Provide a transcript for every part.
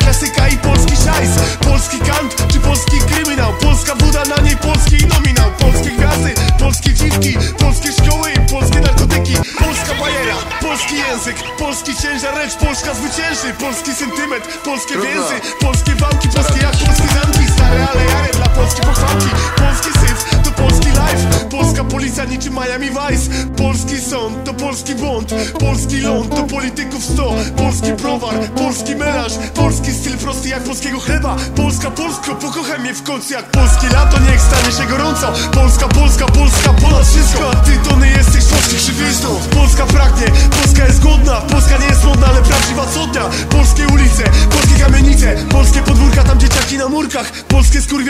klasyka i polski szajs. Polski kant czy polski kryminał? Polska woda, na niej polski nominał. Polskie gwiazdy, polskie dziwki Polskie szkoły, polskie narkotyki. Polska bajera, polski język Polski ciężar, lecz Polska zwycięży. Polski sentyment, polskie więzy Polskie walki, polskie Niczym Miami Vice? Polski sąd to polski błąd. Polski ląd to polityków sto. Polski browar, polski melarz. Polski styl prosty jak polskiego chleba. Polska, Polsko, pokochaj mnie w końcu jak polskie lato. Niech stanie się gorąco. Polska, Polska, Polska ponad wszystko. A ty Tony jesteś polskich krzywizną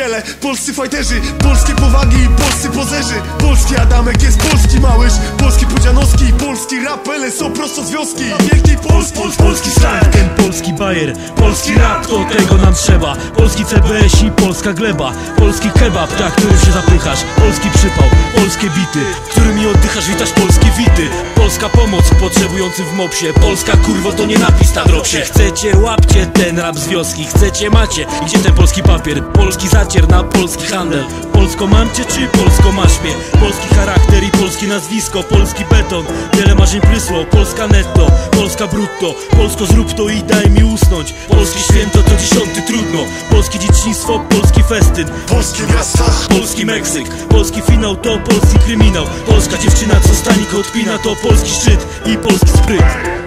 Skurwiele, polscy fajterzy Polskie powagi i polscy pozerzy. Polski Adamek jest polski małyż Polski Pudzianowski, polski rap LSO prosto z wioski. Wielkiej Polski, Pol, polski slang, ten polski bajer Polski rap, to tego nam trzeba. Polski CBS i polska gleba. Polski kebab, na którym się zapychasz. Polski przypał, polskie bity Którymi oddychasz, witasz polskie wity. Polska pomoc potrzebującym w mopsie. Polska kurwo to nie napis na dropsie. Chcecie, łapcie ten rap z wioski. Chcecie, macie, gdzie ten polski papier? Polski zacier na polski handel. Polsko mam cię, czy polsko masz mnie? Polski charakter i polskie nazwisko Polski beton, wiele marzeń prysło Polska netto, Polska brutto. Polsko zrób to i daj mi usnąć. Polskie święto to dziesiąty trudno. Polskie dzieciństwo, polski festyn. Polskie miasta. Polski Meksyk, polski finał to polski kryminał. Polska dziewczyna co stanik odpina to polski szczyt i polski spryt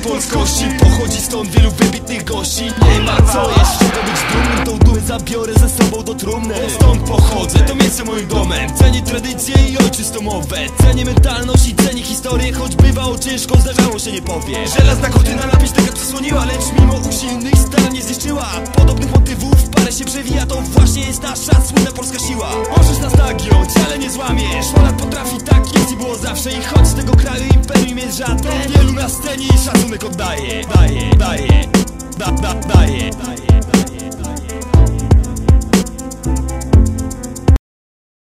polskości. Pochodzi stąd wielu wybitnych gości. Nie ma co jeszcze to być dumnym. Tą dumę zabiorę ze sobą do trumny. Stąd pochodzę, to miejsce moim domem. Cenię tradycje i ojczyzn domowe Cenię mentalność i cenię historię Choć bywało ciężko, zdarzało się nie powie Żelazna kortyna napis taka przysłoniła Lecz mimo usilnych starań nie zniszczyła. Podobnych motywów parę się przewija To właśnie jest nasza słynna polska siła. Możesz nas tak giąć, ale nie złamiesz. Ponad potrafi tak jest i było zawsze. I choć z tego kraju imperium scenie i szacunek oddaje Daje, daje, da, da, daje